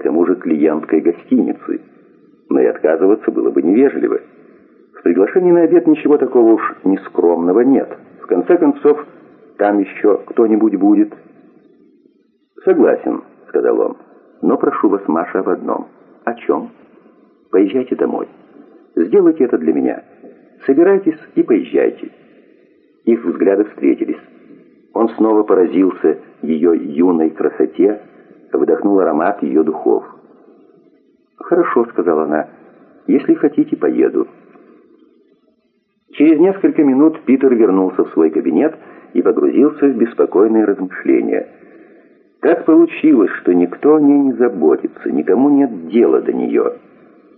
к тому же клиенткой гостиницы. Но и отказываться было бы невежливо. В приглашении на обед ничего такого уж нескромного нет. В конце концов, там еще кто-нибудь будет. «Согласен», — сказал он, — «но прошу вас, Маша, об одном». «О чем?» «Поезжайте домой. Сделайте это для меня. Собирайтесь и поезжайте». Их взгляды встретились. Он снова поразился ее юной красоте, вдохнул аромат ее духов. «Хорошо», — сказала она, — «если хотите, поеду». Через несколько минут Питер вернулся в свой кабинет и погрузился в беспокойные размышления. Как получилось, что никто о ней не заботится, никому нет дела до нее?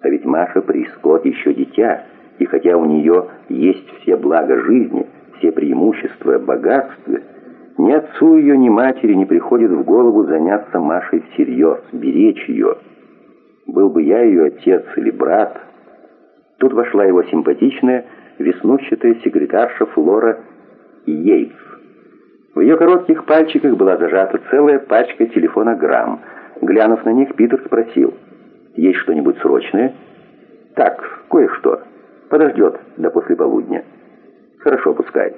А ведь Маша Прискот еще дитя, и хотя у нее есть все блага жизни, все преимущества, богатства, ни отцу ее, ни матери не приходит в голову заняться Машей всерьез, беречь ее. Был бы я ее отец или брат. Тут вошла его симпатичная, веснущатая секретарша Флора Йейтс. В ее коротких пальчиках была зажата целая пачка телефонограмм. Глянув на них, Питер спросил, «Есть что-нибудь срочное?» «Так, кое-что. Подождет до послеполудня». «Хорошо, пускай».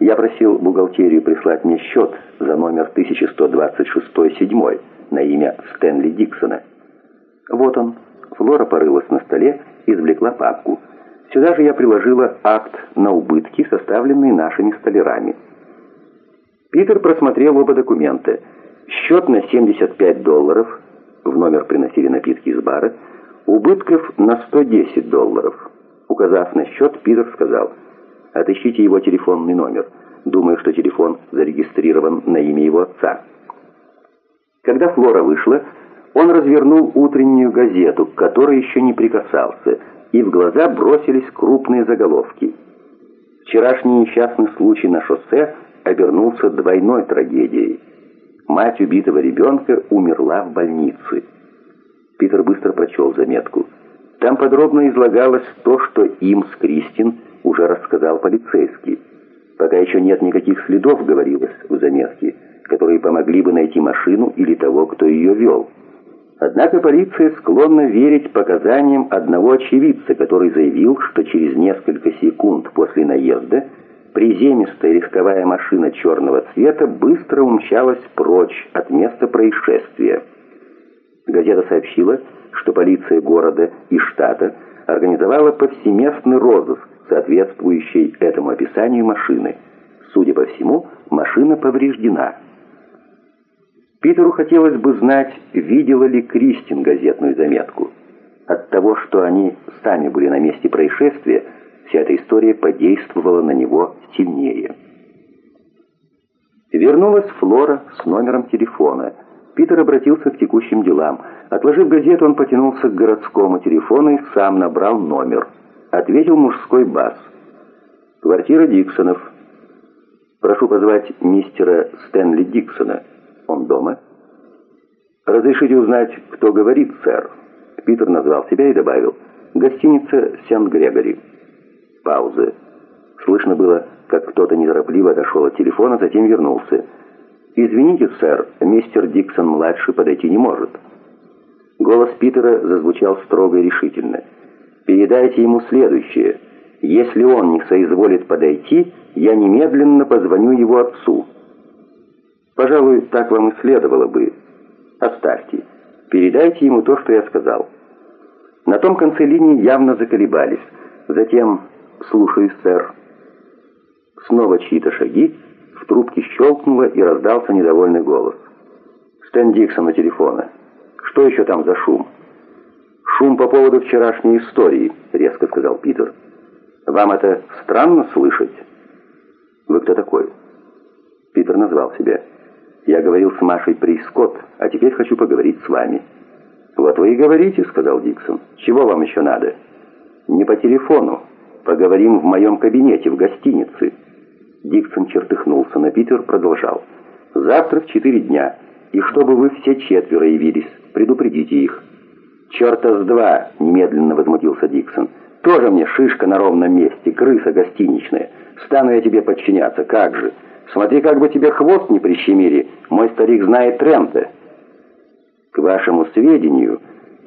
Я просил бухгалтерию прислать мне счет за номер 1126-7 на имя Стэнли Диксона. Вот он. Флора порылась на столе и извлекла папку. Сюда же я приложила акт на убытки, составленный нашими столярами. Питер просмотрел оба документа. Счет на 75 долларов, в номер приносили напитки из бара, убытков на 110 долларов. Указав на счет, Питер сказал – Отыщите его телефонный номер. Думаю, что телефон зарегистрирован на имя его отца. Когда Флора вышла, он развернул утреннюю газету, к которой еще не прикасался, и в глаза бросились крупные заголовки. Вчерашний несчастный случай на шоссе обернулся двойной трагедией. Мать убитого ребенка умерла в больнице. Питер быстро прочел заметку. Там подробно излагалось то, что им с Кристин уже рассказал полицейский. Пока еще нет никаких следов, говорилось в заметке, которые помогли бы найти машину или того, кто ее вел. Однако полиция склонна верить показаниям одного очевидца, который заявил, что через несколько секунд после наезда приземистая легковая машина черного цвета быстро умчалась прочь от места происшествия. Газета сообщила, что полиция города и штата организовала повсеместный розыск соответствующей этому описанию машины. Судя по всему, машина повреждена. Питеру хотелось бы знать, видела ли Кристин газетную заметку. От того, что они сами были на месте происшествия, вся эта история подействовала на него сильнее. Вернулась Флора с номером телефона. Питер обратился к текущим делам. Отложив газету, он потянулся к городскому телефону и сам набрал номер ответил мужской бас. «Квартира Диксонов. Прошу позвать мистера Стэнли Диксона. Он дома?» «Разрешите узнать, кто говорит, сэр?» Питер назвал себя и добавил. «Гостиница Сент-Грегори». Пауза. Слышно было, как кто-то неторопливо отошел от телефона, затем вернулся. «Извините, сэр, мистер Диксон-младший подойти не может». Голос Питера зазвучал строго и решительно. Передайте ему следующее. Если он не соизволит подойти, я немедленно позвоню его отцу. Пожалуй, так вам и следовало бы. Оставьте. Передайте ему то, что я сказал. На том конце линии явно заколебались. Затем, слушаюсь, сэр. Снова чьи-то шаги, в трубке щелкнуло и раздался недовольный голос. Стэн на телефона. Что еще там за шум? «Шум по поводу вчерашней истории», — резко сказал Питер. «Вам это странно слышать?» «Вы кто такой?» Питер назвал себя. «Я говорил с Машей Прискотт, а теперь хочу поговорить с вами». «Вот вы и говорите», — сказал Диксон. «Чего вам еще надо?» «Не по телефону. Поговорим в моем кабинете, в гостинице». Диксон чертыхнулся, но Питер продолжал. «Завтра в четыре дня, и чтобы вы все четверо явились, предупредите их». «Черта с два!» — немедленно возмутился Диксон. «Тоже мне шишка на ровном месте, крыса гостиничная. Стану я тебе подчиняться, как же! Смотри, как бы тебе хвост не прищемили, мой старик знает Трента». К вашему сведению,